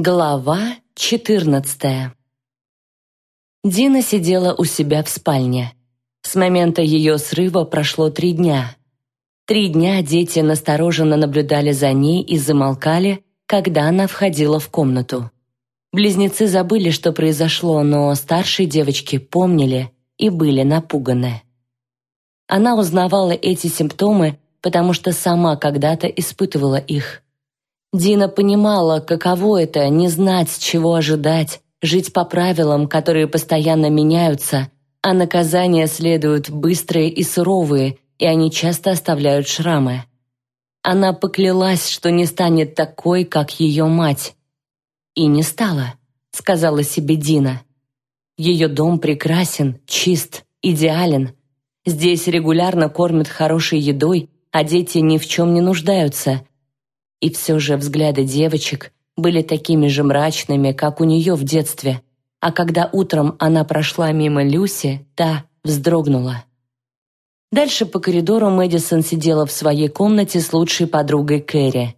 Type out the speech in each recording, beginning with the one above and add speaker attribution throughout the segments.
Speaker 1: Глава 14 Дина сидела у себя в спальне. С момента ее срыва прошло три дня. Три дня дети настороженно наблюдали за ней и замолкали, когда она входила в комнату. Близнецы забыли, что произошло, но старшие девочки помнили и были напуганы. Она узнавала эти симптомы, потому что сама когда-то испытывала их. Дина понимала, каково это не знать, чего ожидать, жить по правилам, которые постоянно меняются, а наказания следуют быстрые и суровые, и они часто оставляют шрамы. Она поклялась, что не станет такой, как ее мать. И не стала, сказала себе Дина. Ее дом прекрасен, чист, идеален. Здесь регулярно кормят хорошей едой, а дети ни в чем не нуждаются, и все же взгляды девочек были такими же мрачными, как у нее в детстве. А когда утром она прошла мимо Люси, та вздрогнула. Дальше по коридору Мэдисон сидела в своей комнате с лучшей подругой Кэрри.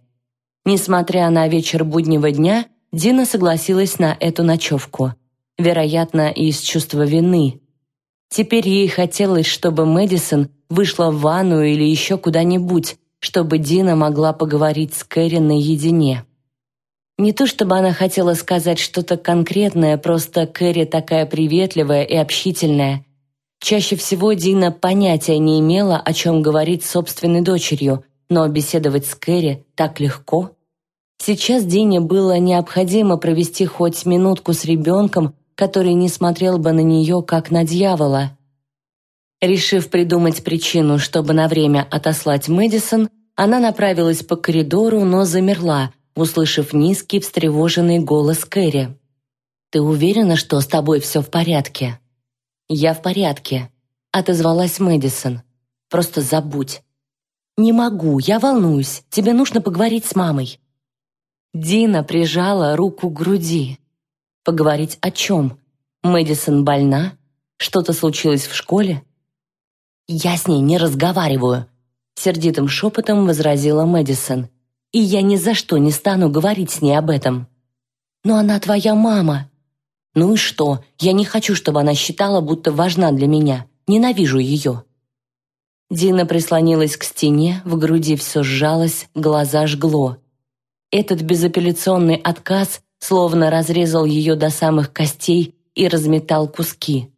Speaker 1: Несмотря на вечер буднего дня, Дина согласилась на эту ночевку. Вероятно, из чувства вины. Теперь ей хотелось, чтобы Мэдисон вышла в ванну или еще куда-нибудь, чтобы Дина могла поговорить с Кэрри наедине. Не то чтобы она хотела сказать что-то конкретное, просто Кэрри такая приветливая и общительная. Чаще всего Дина понятия не имела, о чем говорить собственной дочерью, но беседовать с Кэрри так легко. Сейчас Дине было необходимо провести хоть минутку с ребенком, который не смотрел бы на нее, как на дьявола. Решив придумать причину, чтобы на время отослать Мэдисон, она направилась по коридору, но замерла, услышав низкий встревоженный голос Кэрри. «Ты уверена, что с тобой все в порядке?» «Я в порядке», — отозвалась Мэдисон. «Просто забудь». «Не могу, я волнуюсь. Тебе нужно поговорить с мамой». Дина прижала руку к груди. «Поговорить о чем? Мэдисон больна? Что-то случилось в школе?» «Я с ней не разговариваю», — сердитым шепотом возразила Мэдисон. «И я ни за что не стану говорить с ней об этом». «Но она твоя мама». «Ну и что? Я не хочу, чтобы она считала, будто важна для меня. Ненавижу ее». Дина прислонилась к стене, в груди все сжалось, глаза жгло. Этот безапелляционный отказ словно разрезал ее до самых костей и разметал куски.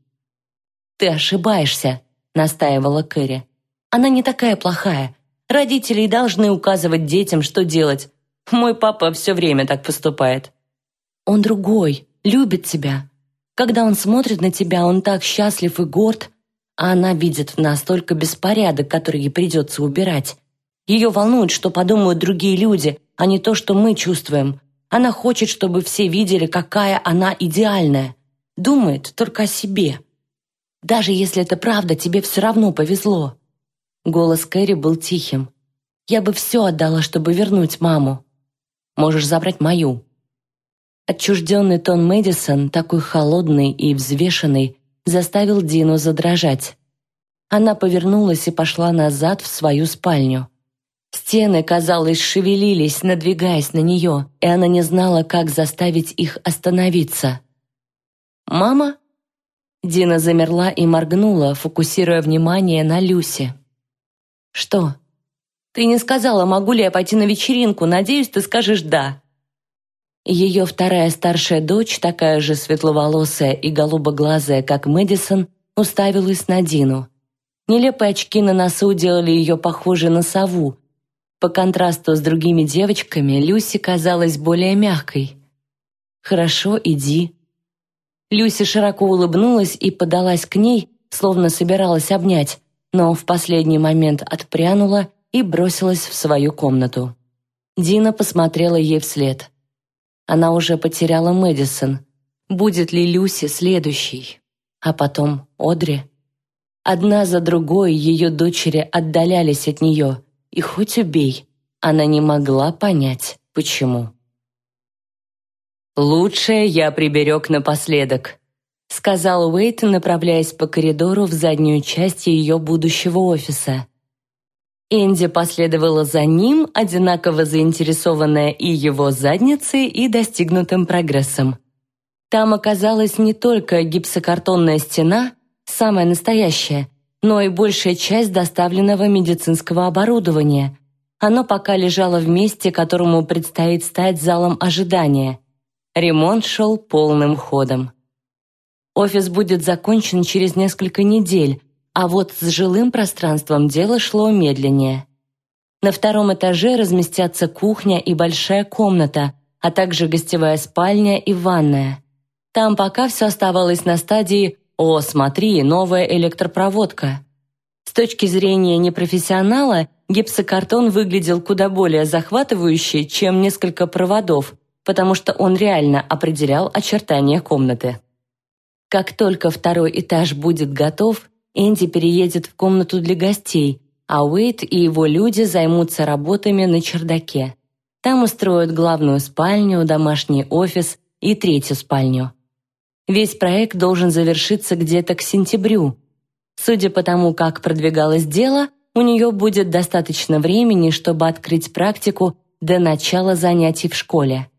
Speaker 1: «Ты ошибаешься», — настаивала Кэрри. «Она не такая плохая. Родители должны указывать детям, что делать. Мой папа все время так поступает». «Он другой, любит тебя. Когда он смотрит на тебя, он так счастлив и горд, а она видит в нас только беспорядок, который ей придется убирать. Ее волнует, что подумают другие люди, а не то, что мы чувствуем. Она хочет, чтобы все видели, какая она идеальная. Думает только о себе». Даже если это правда, тебе все равно повезло». Голос Кэрри был тихим. «Я бы все отдала, чтобы вернуть маму. Можешь забрать мою». Отчужденный тон Мэдисон, такой холодный и взвешенный, заставил Дину задрожать. Она повернулась и пошла назад в свою спальню. Стены, казалось, шевелились, надвигаясь на нее, и она не знала, как заставить их остановиться. «Мама?» Дина замерла и моргнула, фокусируя внимание на Люсе. «Что?» «Ты не сказала, могу ли я пойти на вечеринку. Надеюсь, ты скажешь «да». Ее вторая старшая дочь, такая же светловолосая и голубоглазая, как Мэдисон, уставилась на Дину. Нелепые очки на носу делали ее похожей на сову. По контрасту с другими девочками Люси казалась более мягкой. «Хорошо, иди», Люси широко улыбнулась и подалась к ней, словно собиралась обнять, но в последний момент отпрянула и бросилась в свою комнату. Дина посмотрела ей вслед. Она уже потеряла Мэдисон. Будет ли Люси следующей? А потом Одри? Одна за другой ее дочери отдалялись от нее, и хоть убей, она не могла понять, почему. «Лучшее я приберег напоследок», — сказал Уэйт, направляясь по коридору в заднюю часть ее будущего офиса. Энди последовала за ним, одинаково заинтересованная и его задницей, и достигнутым прогрессом. Там оказалась не только гипсокартонная стена, самая настоящая, но и большая часть доставленного медицинского оборудования. Оно пока лежало в месте, которому предстоит стать залом ожидания. Ремонт шел полным ходом. Офис будет закончен через несколько недель, а вот с жилым пространством дело шло медленнее. На втором этаже разместятся кухня и большая комната, а также гостевая спальня и ванная. Там пока все оставалось на стадии «О, смотри, новая электропроводка». С точки зрения непрофессионала, гипсокартон выглядел куда более захватывающе, чем несколько проводов, потому что он реально определял очертания комнаты. Как только второй этаж будет готов, Энди переедет в комнату для гостей, а Уэйт и его люди займутся работами на чердаке. Там устроят главную спальню, домашний офис и третью спальню. Весь проект должен завершиться где-то к сентябрю. Судя по тому, как продвигалось дело, у нее будет достаточно времени, чтобы открыть практику до начала занятий в школе.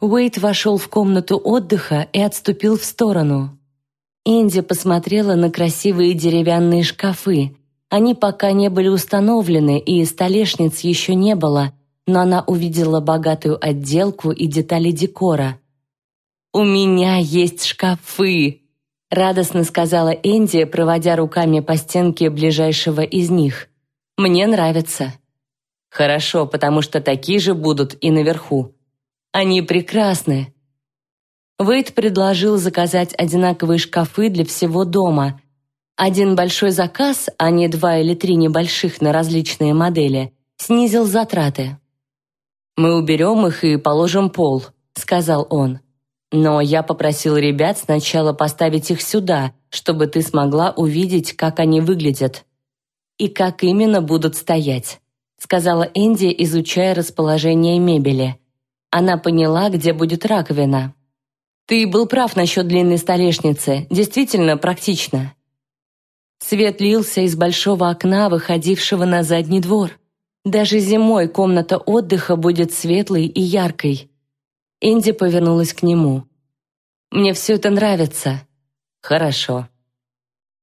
Speaker 1: Уэйт вошел в комнату отдыха и отступил в сторону. Инди посмотрела на красивые деревянные шкафы. Они пока не были установлены, и столешниц еще не было, но она увидела богатую отделку и детали декора. «У меня есть шкафы!» — радостно сказала Энди, проводя руками по стенке ближайшего из них. «Мне нравится». «Хорошо, потому что такие же будут и наверху. Они прекрасны, Вейд предложил заказать одинаковые шкафы для всего дома. Один большой заказ, а не два или три небольших на различные модели, снизил затраты. «Мы уберем их и положим пол», — сказал он. «Но я попросил ребят сначала поставить их сюда, чтобы ты смогла увидеть, как они выглядят. И как именно будут стоять», — сказала Энди, изучая расположение мебели. Она поняла, где будет раковина. Ты был прав насчет длинной столешницы, действительно практично. Свет лился из большого окна, выходившего на задний двор. Даже зимой комната отдыха будет светлой и яркой. Энди повернулась к нему. «Мне все это нравится». «Хорошо».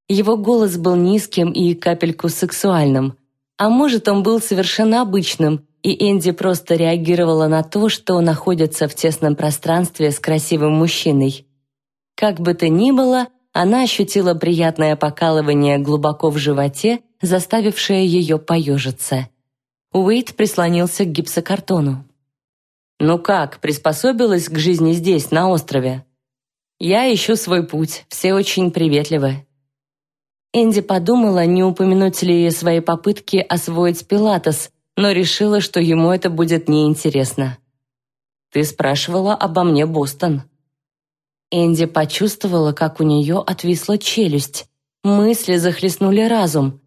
Speaker 1: Его голос был низким и капельку сексуальным. А может, он был совершенно обычным, и Энди просто реагировала на то, что находится в тесном пространстве с красивым мужчиной. Как бы то ни было, она ощутила приятное покалывание глубоко в животе, заставившее ее поежиться. Уэйт прислонился к гипсокартону. «Ну как, приспособилась к жизни здесь, на острове?» «Я ищу свой путь, все очень приветливы». Энди подумала, не упомянуть ли свои попытки освоить пилатес – но решила, что ему это будет неинтересно. «Ты спрашивала обо мне, Бостон». Энди почувствовала, как у нее отвисла челюсть. Мысли захлестнули разум.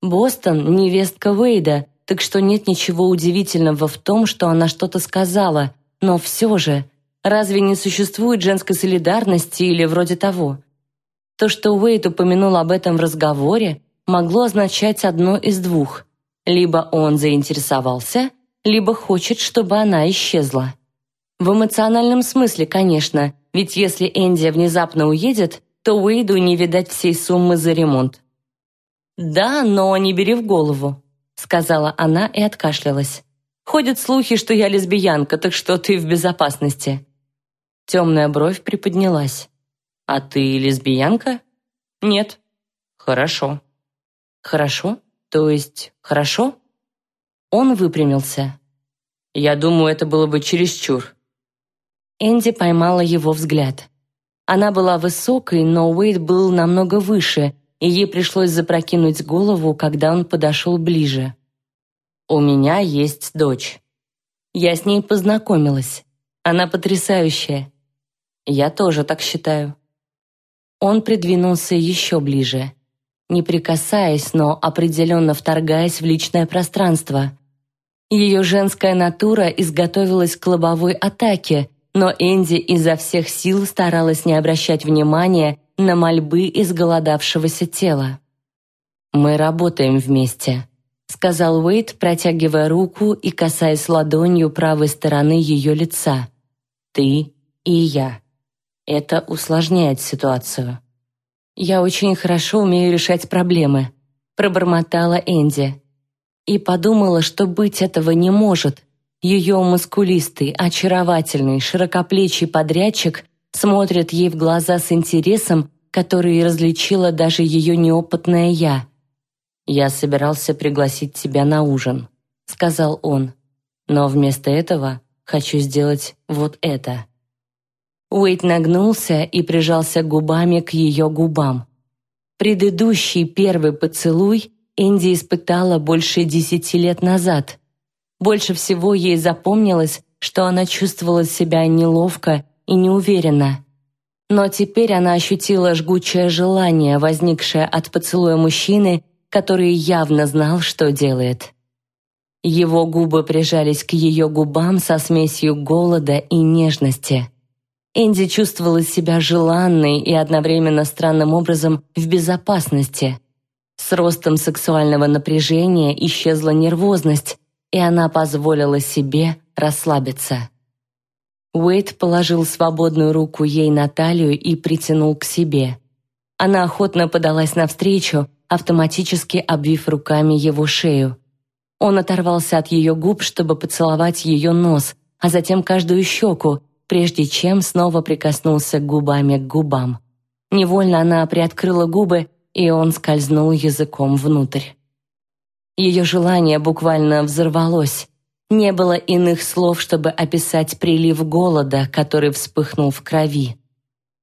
Speaker 1: Бостон — невестка Уэйда, так что нет ничего удивительного в том, что она что-то сказала, но все же, разве не существует женской солидарности или вроде того? То, что Уэйд упомянул об этом в разговоре, могло означать одно из двух. Либо он заинтересовался, либо хочет, чтобы она исчезла. В эмоциональном смысле, конечно, ведь если Энди внезапно уедет, то Уэйду не видать всей суммы за ремонт. «Да, но не бери в голову», — сказала она и откашлялась. «Ходят слухи, что я лесбиянка, так что ты в безопасности». Темная бровь приподнялась. «А ты лесбиянка?» «Нет». «Хорошо». «Хорошо?» То есть, хорошо? Он выпрямился. Я думаю, это было бы чересчур. Энди поймала его взгляд. Она была высокой, но Уэйд был намного выше, и ей пришлось запрокинуть голову, когда он подошел ближе. «У меня есть дочь. Я с ней познакомилась. Она потрясающая. Я тоже так считаю». Он придвинулся еще ближе не прикасаясь, но определенно вторгаясь в личное пространство. Ее женская натура изготовилась к лобовой атаке, но Энди изо всех сил старалась не обращать внимания на мольбы изголодавшегося тела. «Мы работаем вместе», — сказал Уэйт, протягивая руку и касаясь ладонью правой стороны ее лица. «Ты и я. Это усложняет ситуацию». «Я очень хорошо умею решать проблемы», — пробормотала Энди. И подумала, что быть этого не может. Ее мускулистый, очаровательный, широкоплечий подрядчик смотрит ей в глаза с интересом, который различила даже ее неопытная я. «Я собирался пригласить тебя на ужин», — сказал он. «Но вместо этого хочу сделать вот это». Уэйт нагнулся и прижался губами к ее губам. Предыдущий первый поцелуй Энди испытала больше десяти лет назад. Больше всего ей запомнилось, что она чувствовала себя неловко и неуверенно. Но теперь она ощутила жгучее желание, возникшее от поцелуя мужчины, который явно знал, что делает. Его губы прижались к ее губам со смесью голода и нежности. Энди чувствовала себя желанной и одновременно странным образом в безопасности. С ростом сексуального напряжения исчезла нервозность, и она позволила себе расслабиться. Уэйд положил свободную руку ей на талию и притянул к себе. Она охотно подалась навстречу, автоматически обвив руками его шею. Он оторвался от ее губ, чтобы поцеловать ее нос, а затем каждую щеку, прежде чем снова прикоснулся губами к губам. Невольно она приоткрыла губы, и он скользнул языком внутрь. Ее желание буквально взорвалось. Не было иных слов, чтобы описать прилив голода, который вспыхнул в крови.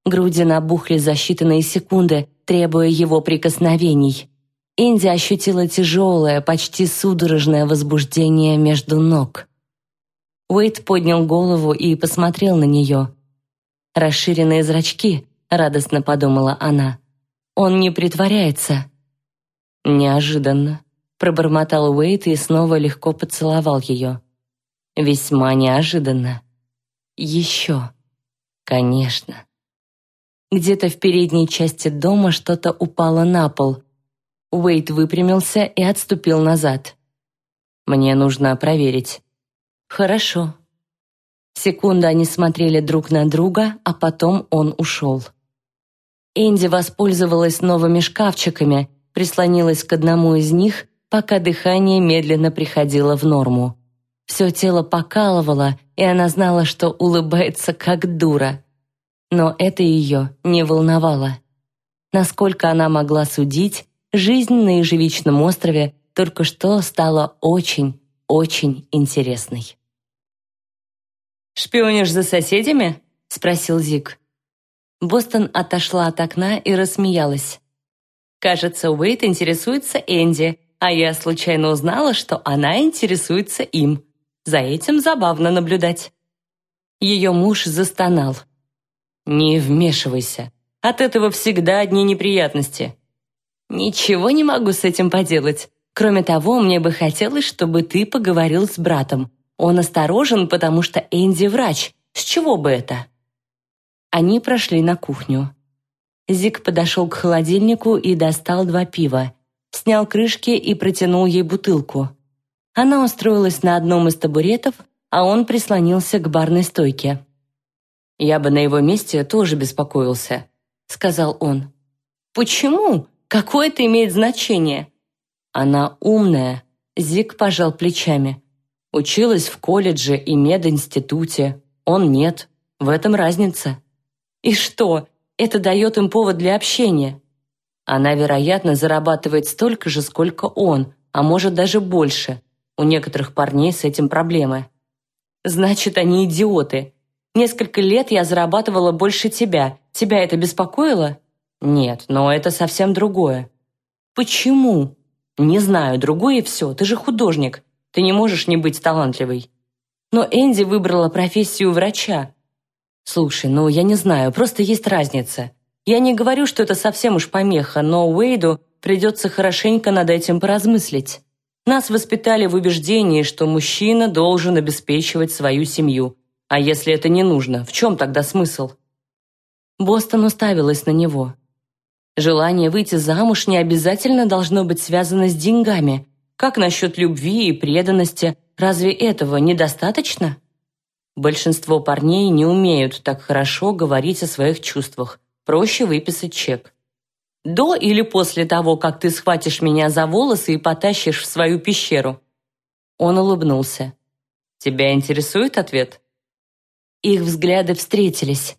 Speaker 1: Груди набухли за считанные секунды, требуя его прикосновений. Инди ощутила тяжелое, почти судорожное возбуждение между ног. Уэйт поднял голову и посмотрел на нее. «Расширенные зрачки», — радостно подумала она. «Он не притворяется». Неожиданно пробормотал Уэйт и снова легко поцеловал ее. Весьма неожиданно. Еще. Конечно. Где-то в передней части дома что-то упало на пол. Уэйт выпрямился и отступил назад. «Мне нужно проверить». «Хорошо». Секунду они смотрели друг на друга, а потом он ушел. Энди воспользовалась новыми шкафчиками, прислонилась к одному из них пока дыхание медленно приходило в норму. Все тело покалывало, и она знала, что улыбается как дура. Но это ее не волновало. Насколько она могла судить, жизнь на ежевичном острове только что стала очень, очень интересной.
Speaker 2: «Шпионишь за соседями?» — спросил Зик.
Speaker 1: Бостон отошла от окна и рассмеялась.
Speaker 2: «Кажется, Уэйт интересуется Энди, а я случайно узнала, что она интересуется им. За этим забавно наблюдать.
Speaker 1: Ее муж застонал.
Speaker 2: «Не вмешивайся. От этого всегда одни неприятности».
Speaker 1: «Ничего не могу с этим поделать. Кроме того, мне бы хотелось, чтобы ты поговорил с братом. Он осторожен, потому что Энди врач. С чего бы это?» Они прошли на кухню. Зик подошел к холодильнику и достал два пива снял крышки и протянул ей бутылку. Она устроилась на одном из табуретов, а он прислонился к барной стойке.
Speaker 2: «Я бы на его месте тоже беспокоился», — сказал он.
Speaker 1: «Почему? Какое это имеет значение?»
Speaker 2: «Она умная», — Зик пожал плечами. «Училась в колледже и мединституте. Он нет. В этом разница».
Speaker 1: «И что? Это дает им повод для общения?»
Speaker 2: Она, вероятно, зарабатывает столько же, сколько он, а может даже больше. У некоторых парней с этим проблемы.
Speaker 1: Значит, они идиоты. Несколько лет я зарабатывала больше тебя. Тебя это беспокоило?
Speaker 2: Нет, но это совсем другое.
Speaker 1: Почему?
Speaker 2: Не знаю, другое и все. Ты же художник. Ты не можешь не быть талантливой.
Speaker 1: Но Энди выбрала профессию врача.
Speaker 2: Слушай, ну я не знаю, просто есть разница. Я не говорю, что это совсем уж помеха, но Уэйду придется хорошенько над этим поразмыслить. Нас воспитали в убеждении, что мужчина должен обеспечивать свою семью. А если это не нужно, в чем тогда смысл?
Speaker 1: Бостон уставилась на него. Желание выйти замуж не обязательно должно быть связано с деньгами.
Speaker 2: Как насчет любви и преданности? Разве этого недостаточно? Большинство парней не умеют так хорошо говорить о своих чувствах. Проще выписать чек. До или после того, как ты схватишь меня за волосы и потащишь в свою пещеру?» Он улыбнулся. «Тебя интересует ответ?» Их взгляды встретились.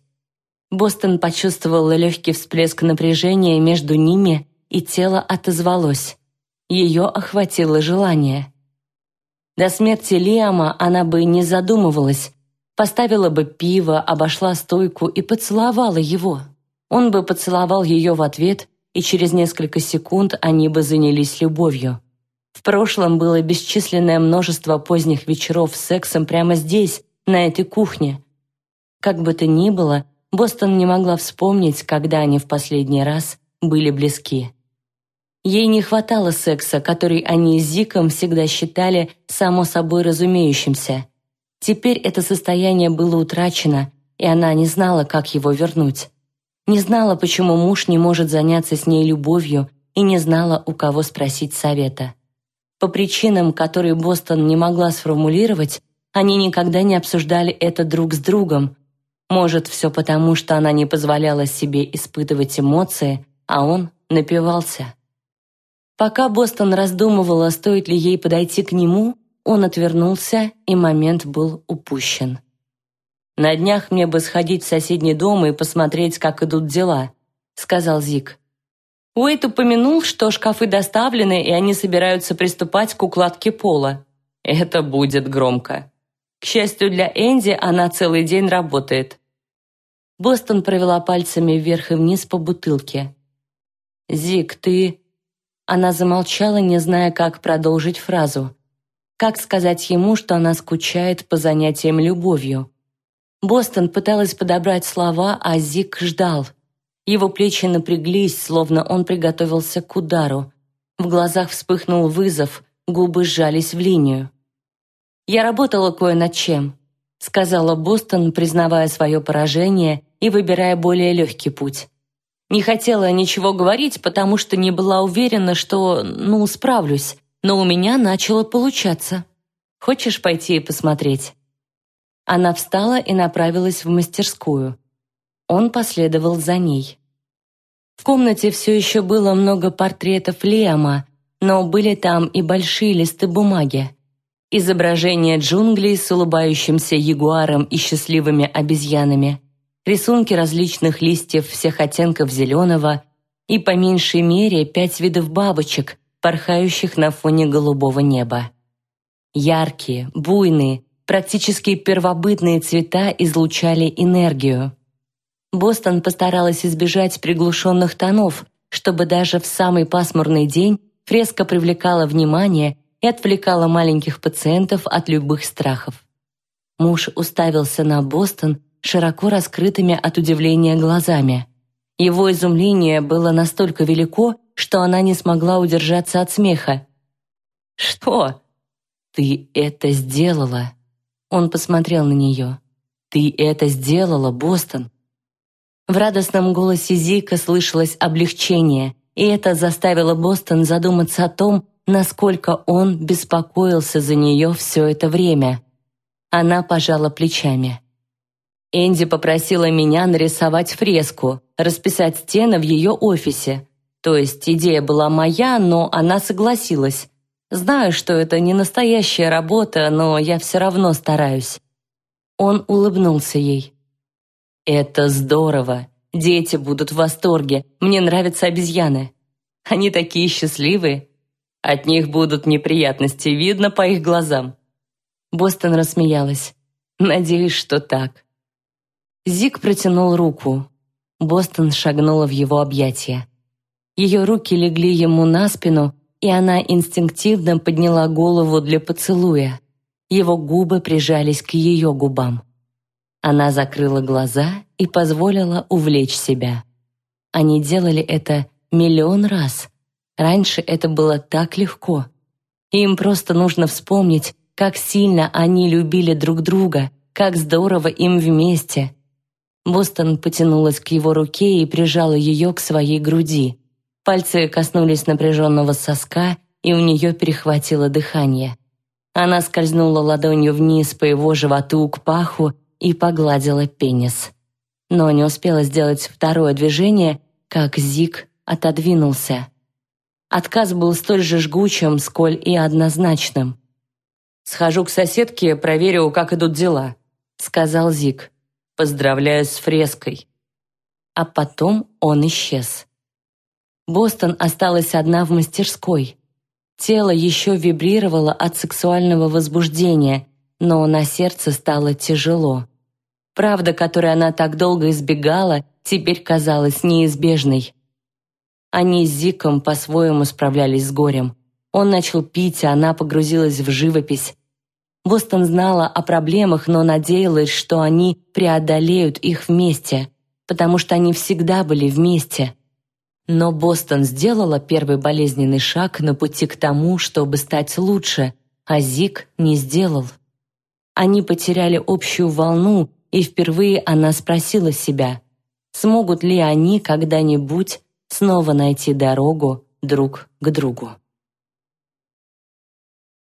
Speaker 2: Бостон почувствовала легкий всплеск напряжения между ними, и тело отозвалось. Ее охватило желание. До смерти Лиама она бы не задумывалась, поставила бы пиво, обошла стойку и поцеловала его. Он бы поцеловал ее в ответ, и через несколько секунд они бы занялись любовью. В прошлом было бесчисленное множество поздних вечеров с сексом прямо здесь, на этой кухне. Как бы то ни было, Бостон не могла вспомнить, когда они в последний раз были близки. Ей не хватало секса, который они с Зиком всегда считали само собой разумеющимся. Теперь это состояние было утрачено, и она не знала, как его вернуть. Не знала, почему муж не может заняться с ней любовью, и не знала, у кого спросить совета. По причинам, которые Бостон не могла сформулировать, они никогда не обсуждали это друг с другом. Может, все потому, что она не позволяла себе испытывать эмоции, а он напивался. Пока Бостон раздумывала, стоит ли ей подойти к нему, он отвернулся, и момент был упущен. «На днях мне бы сходить в соседний дом и посмотреть, как идут дела», — сказал Зик. Уэйт упомянул, что шкафы доставлены, и они собираются приступать к укладке пола. Это будет громко. К счастью для Энди, она целый день работает. Бостон провела пальцами вверх и вниз по бутылке. «Зик, ты...» Она замолчала, не зная, как продолжить фразу. Как сказать ему, что она скучает по занятиям любовью? Бостон пыталась подобрать слова, а Зик ждал. Его плечи напряглись, словно он приготовился к удару. В глазах вспыхнул вызов, губы сжались в линию. «Я работала кое над чем», — сказала Бостон, признавая свое поражение и выбирая более легкий путь. Не хотела ничего говорить, потому что не была уверена, что, ну, справлюсь, но у меня начало получаться. Хочешь пойти и посмотреть?» Она встала и направилась в мастерскую. Он последовал за ней. В комнате все еще было много портретов Лиама, но были там и большие листы бумаги. Изображения джунглей с улыбающимся ягуаром и счастливыми обезьянами – рисунки различных листьев всех оттенков зеленого и по меньшей мере пять видов бабочек, порхающих на фоне голубого неба. Яркие, буйные, практически первобытные цвета излучали энергию. Бостон постаралась избежать приглушенных тонов, чтобы даже в самый пасмурный день фреска привлекала внимание и отвлекала маленьких пациентов от любых страхов. Муж уставился на Бостон, широко раскрытыми от удивления глазами. Его изумление было настолько велико, что она не смогла удержаться от смеха. «Что? Ты это сделала?» Он посмотрел на нее. «Ты это сделала, Бостон!» В радостном голосе Зика слышалось облегчение, и это заставило Бостон задуматься о том, насколько он беспокоился за нее все это время. Она пожала плечами. Энди попросила меня нарисовать фреску, расписать стены в ее офисе. То есть идея была моя, но она согласилась. Знаю, что это не настоящая работа, но я все равно стараюсь. Он улыбнулся ей. «Это здорово. Дети будут в восторге. Мне нравятся обезьяны. Они такие счастливые. От них будут неприятности, видно по их глазам». Бостон рассмеялась. «Надеюсь, что так». Зик протянул руку. Бостон шагнула в его объятия. Ее руки легли ему на спину, и она инстинктивно подняла голову для поцелуя. Его губы прижались к ее губам. Она закрыла глаза и позволила увлечь себя. Они делали это миллион раз. Раньше это было так легко. Им просто нужно вспомнить, как сильно они любили друг друга, как здорово им вместе – Бостон потянулась к его руке и прижала ее к своей груди. Пальцы коснулись напряженного соска,
Speaker 1: и у нее перехватило дыхание. Она скользнула ладонью вниз по его животу к паху и погладила пенис. Но не успела сделать второе движение, как Зик отодвинулся. Отказ был столь же жгучим, сколь и однозначным.
Speaker 2: «Схожу к соседке, проверю, как идут дела», — сказал Зик. «Поздравляю с фреской».
Speaker 1: А потом он исчез. Бостон осталась одна в мастерской. Тело еще вибрировало от сексуального возбуждения, но на сердце стало тяжело. Правда, которой она так долго избегала, теперь казалась неизбежной. Они с Зиком по-своему справлялись с горем. Он начал пить, а она погрузилась в живопись. Бостон знала о проблемах, но надеялась, что они преодолеют их вместе, потому что они всегда были вместе. Но Бостон сделала первый болезненный шаг на пути к тому, чтобы стать лучше, а Зик не сделал. Они потеряли общую волну, и впервые она спросила себя, смогут ли они когда-нибудь снова найти дорогу друг к другу.